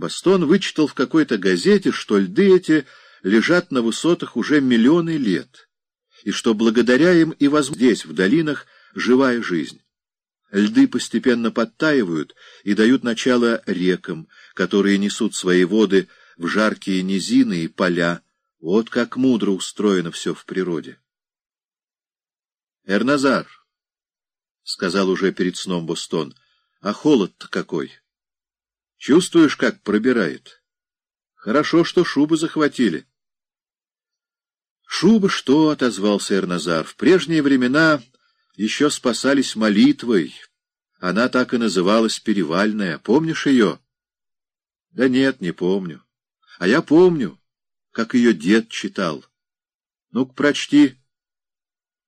Бастон вычитал в какой-то газете, что льды эти лежат на высотах уже миллионы лет, и что благодаря им и воз здесь, в долинах, живая жизнь. Льды постепенно подтаивают и дают начало рекам, которые несут свои воды в жаркие низины и поля. Вот как мудро устроено все в природе. «Эрназар», — сказал уже перед сном Бостон, — «а холод-то какой! Чувствуешь, как пробирает? Хорошо, что шубы захватили». «Шубы что?» — отозвался Эрназар. «В прежние времена еще спасались молитвой. Она так и называлась Перевальная. Помнишь ее?» «Да нет, не помню. А я помню, как ее дед читал. Ну-ка, прочти».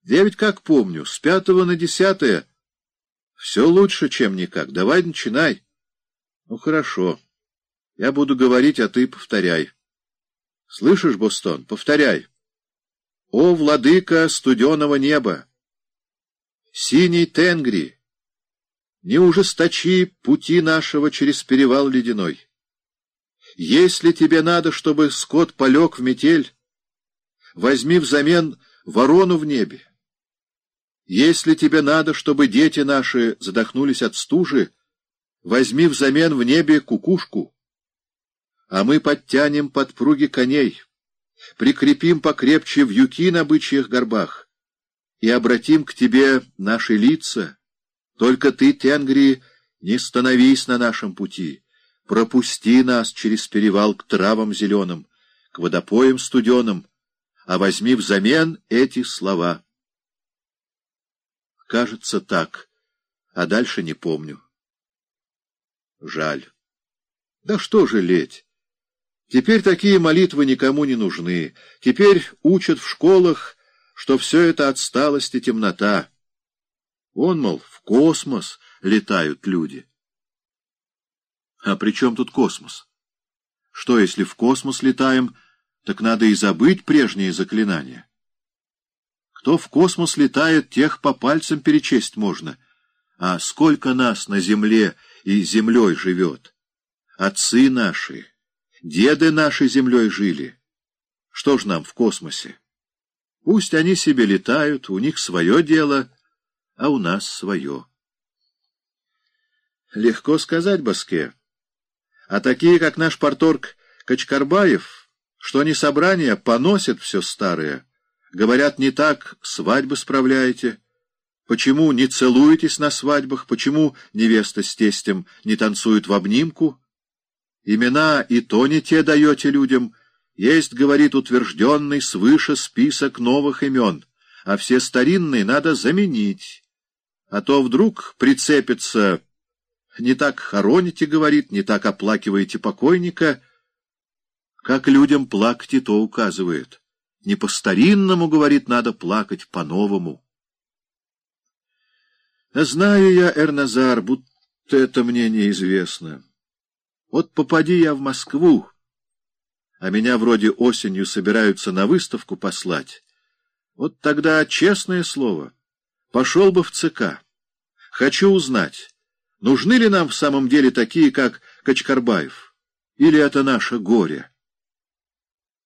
Девять как помню, с пятого на десятое. Все лучше, чем никак. Давай начинай. Ну, хорошо. Я буду говорить, а ты повторяй. Слышишь, Бостон, повторяй. О, владыка студеного неба! Синий Тенгри! Не ужесточи пути нашего через перевал ледяной. Если тебе надо, чтобы скот полег в метель, возьми взамен ворону в небе. Если тебе надо, чтобы дети наши задохнулись от стужи, возьми взамен в небе кукушку. А мы подтянем подпруги коней, прикрепим покрепче вьюки на бычьих горбах и обратим к тебе наши лица. Только ты, Тенгри, не становись на нашем пути, пропусти нас через перевал к травам зеленым, к водопоям студеным, а возьми взамен эти слова. Кажется, так, а дальше не помню. Жаль. Да что жалеть? Теперь такие молитвы никому не нужны. Теперь учат в школах, что все это отсталость и темнота. Он, мол, в космос летают люди. А при чем тут космос? Что, если в космос летаем, так надо и забыть прежние заклинания? Кто в космос летает, тех по пальцам перечесть можно. А сколько нас на земле и землей живет? Отцы наши, деды наши землей жили. Что ж нам в космосе? Пусть они себе летают, у них свое дело, а у нас свое. Легко сказать, Баске. А такие, как наш порторг Качкарбаев, что они собрания поносят все старое, Говорят, не так свадьбы справляете. Почему не целуетесь на свадьбах? Почему невеста с тестем не танцуют в обнимку? Имена и то не те даете людям. Есть, говорит, утвержденный свыше список новых имен, а все старинные надо заменить. А то вдруг прицепится... Не так хороните, говорит, не так оплакиваете покойника. Как людям плакать и то указывает. Не по-старинному, говорит, надо плакать по-новому. Знаю я, Эрназар, будто это мне неизвестно. Вот попади я в Москву, а меня вроде осенью собираются на выставку послать. Вот тогда, честное слово, пошел бы в ЦК. Хочу узнать, нужны ли нам в самом деле такие, как Качкарбаев, или это наше горе?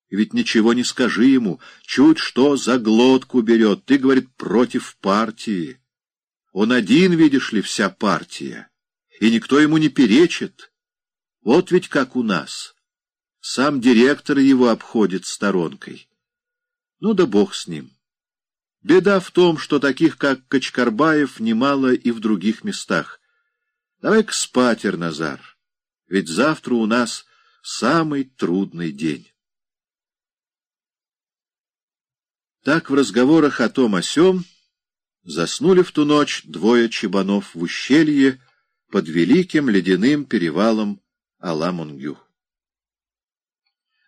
Ведь ничего не скажи ему, чуть что за глотку берет. Ты, говорит, против партии. Он один, видишь ли, вся партия. И никто ему не перечит. Вот ведь как у нас. Сам директор его обходит сторонкой. Ну да бог с ним. Беда в том, что таких, как Качкарбаев, немало и в других местах. Давай-ка спать, Эрназар, ведь завтра у нас самый трудный день. Так в разговорах о том о сём заснули в ту ночь двое чебанов в ущелье под великим ледяным перевалом Аламунгю.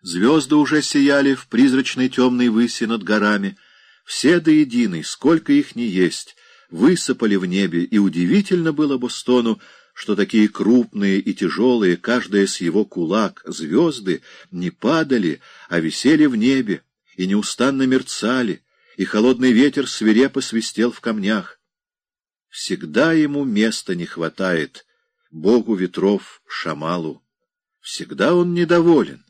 Звезды уже сияли в призрачной темной выси над горами, все до единой, сколько их ни есть, высыпали в небе, и удивительно было Бостону, что такие крупные и тяжелые, каждая с его кулак, звезды не падали, а висели в небе, и неустанно мерцали, и холодный ветер свирепо свистел в камнях. Всегда ему места не хватает, богу ветров Шамалу. Всегда он недоволен.